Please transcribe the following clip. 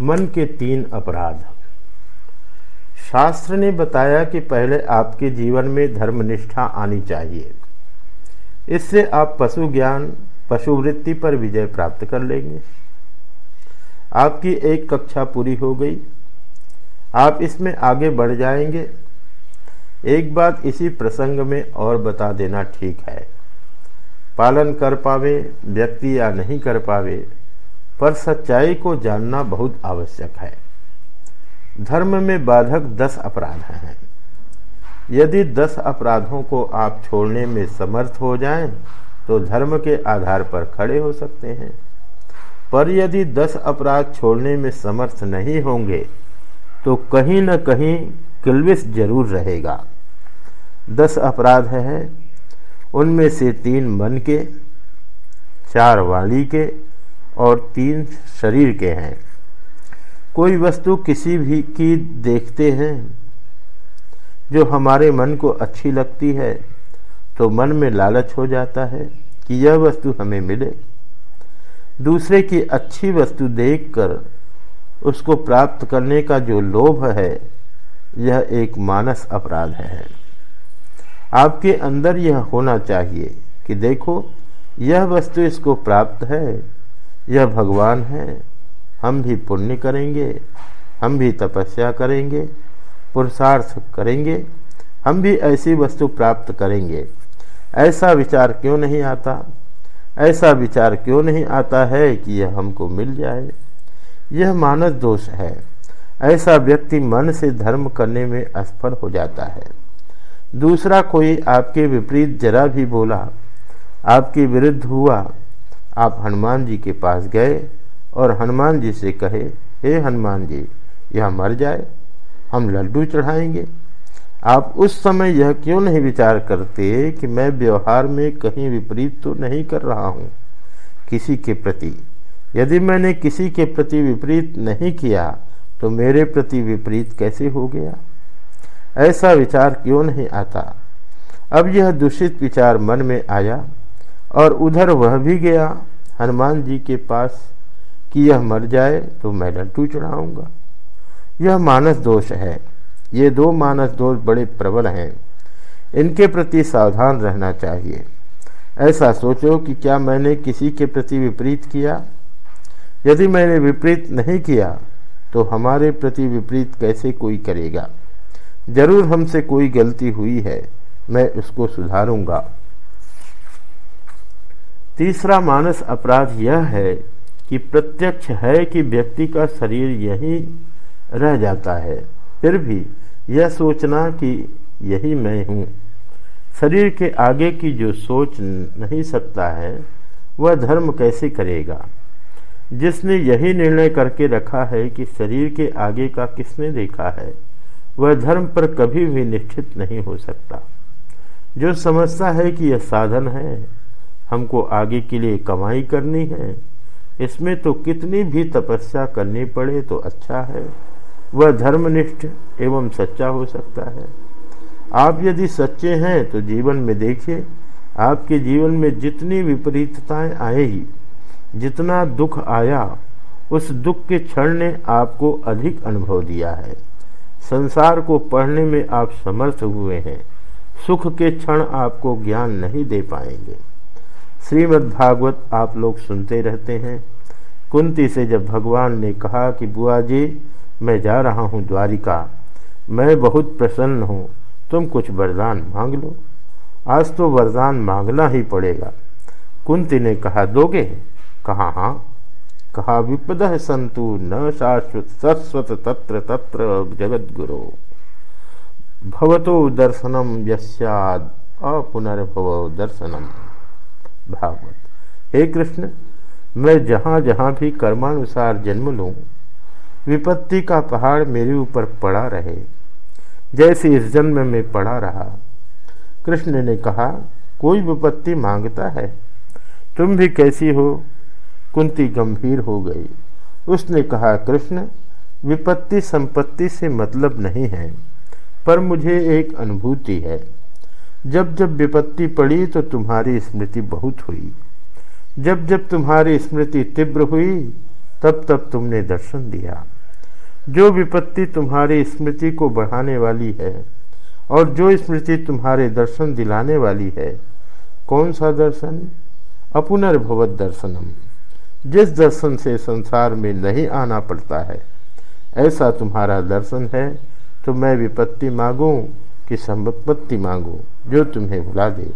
मन के तीन अपराध। शास्त्र ने बताया कि पहले आपके जीवन में धर्मनिष्ठा आनी चाहिए। इससे आप पशु ज्ञान पशुवृत्ति पर विजय प्राप्त कर लेंगे। आपकी एक कक्षा पूरी हो गई। आप इसमें आगे बढ़ जाएँगे। एक बात इसी प्रसंग में और बता देना ठीक है। पालन कर पावे, व्यक्ति या नहीं कर पावे पर सच्चाई को जानना बहुत आवश्यक है। धर्म में बाधक दस अपराध हैं। यदि दस अपराधों को आप छोड़ने में समर्थ हो जाएँ, तो धर्म के आधार पर खड़े हो सकते हैं। पर यदि दस अपराध छोड़ने में समर्थ नहीं होंगे तो कहीं न कहीं किलविस ज़रूर रहेगा। दस अपराध हैं। उनमें से तीन मन के चार वाणी के और तीन शरीर के हैं। कोई वस्तु किसी भी की देखते हैं, जो हमारे मन को अच्छी लगती है तो मन में लालच हो जाता है कि यह वस्तु हमें मिले। दूसरे की अच्छी वस्तु देखकर उसको प्राप्त करने का जो लोभ है, यह एक मानस अपराध है। आपके अंदर यह होना चाहिए कि देखो, यह वस्तु इसको प्राप्त है यह भगवान है। हम भी पुण्य करेंगे, हम भी तपस्या करेंगे, पुरुषार्थ करेंगे, हम भी ऐसी वस्तु प्राप्त करेंगे। ऐसा विचार क्यों नहीं आता? ऐसा विचार क्यों नहीं आता है कि यह हमको मिल जाए? यह मानस दोष है। ऐसा व्यक्ति मन से धर्म करने में असफल हो जाता है। दूसरा कोई आपके विपरीत जरा भी बोला, आपके विरुद्ध हुआ आप हनुमान जी के पास गए और हनुमान जी से कहे, हे हनुमान जी, यह मर जाए, हम लड्डू चढ़ाएँगे। आप उस समय यह क्यों नहीं विचार करते कि मैं व्यवहार में कहीं विपरीत तो नहीं कर रहा हूँ? किसी के प्रति। यदि मैंने किसी के प्रति विपरीत नहीं किया तो मेरे प्रति विपरीत कैसे हो गया? ऐसा विचार क्यों नहीं आता? अब यह दूषित विचार मन में आया। और उधर वह भी गया, हनुमान जी के पास कि यह मर जाए तो मैं लड्डू चढ़ाऊँगा। यह मानस दोष है। ये दो मानस दोष बड़े प्रबल हैं। इनके प्रति सावधान रहना चाहिए। ऐसा सोचो कि क्या मैंने किसी के प्रति विपरीत किया? यदि मैंने विपरीत नहीं किया तो हमारे प्रति विपरीत कैसे कोई करेगा? ज़रूर हमसे कोई गलती हुई है। मैं उसको सुधारूँगा। तीसरा मानस अपराध यह है कि प्रत्यक्ष है कि व्यक्ति का शरीर यही रह जाता है। फिर भी यह सोचना कि यही मैं हूँ। शरीर के आगे की जो सोच नहीं सकता है, वह धर्म कैसे करेगा? जिसने यही निर्णय करके रखा है कि शरीर के आगे का किसने देखा है, वह धर्म पर कभी भी निश्चित नहीं हो सकता। जो समझता है कि यह साधन है हमको आगे के लिए कमाई करनी है। इसमें तो कितनी भी तपस्या करनी पड़े तो अच्छा है। वह धर्मनिष्ठ एवं सच्चा हो सकता है। आप यदि सच्चे हैं तो जीवन में देखिए, आपके जीवन में जितनी विपरीतताएँ आएगी जितना दुख आया, उस दुख के क्षण ने आपको अधिक अनुभव दिया है। संसार को पढ़ने में आप समर्थ हुए हैं, सुख के क्षण आपको ज्ञान नहीं दे पाएँगे। श्रीमद्भागवत आप लोग सुनते रहते हैं। कुंती से जब भगवान ने कहा कि, बुआ जी, मैं जा रहा हूँ द्वारिका। मैं बहुत प्रसन्न हूँ। तुम कुछ वरदान मांग लो। आज तो वरदान मांगना ही पड़ेगा। कुंती ने कहा, दोगे? कहा हाँ। कहा, विपद संतु न शाश्वत सस्वत तत्र तत्र जगत गुरु भवतो दर्शनम यस्याद, अपुनर्भव दर्शनम। भागवत। हे कृष्ण, मैं जहाँ जहाँ भी कर्मानुसार जन्म लूँ, विपत्ति का पहाड़ मेरे ऊपर पड़ा रहे, जैसे इस जन्म में पड़ा रहा। कृष्ण ने कहा, कोई विपत्ति माँगता है? तुम भी कैसी हो? कुंती गंभीर हो गई। उसने कहा, कृष्ण, विपत्ति संपत्ति से मतलब नहीं है, पर मुझे एक अनुभूति है। जब जब विपत्ति पड़ी तो तुम्हारी स्मृति बहुत हुई। जब जब तुम्हारी स्मृति तीव्र हुई, तब तब तुमने दर्शन दिया। जो विपत्ति तुम्हारी स्मृति को बढ़ाने वाली है और जो स्मृति तुम्हारे दर्शन दिलाने वाली है, कौन सा दर्शन? अपुनर्भवत दर्शनम। जिस दर्शन से संसार में नहीं आना पड़ता है, ऐसा तुम्हारा दर्शन है तो मैं विपत्ति मांगूं कि संपत्ति मांगूं। जो तुम्हें भुला दे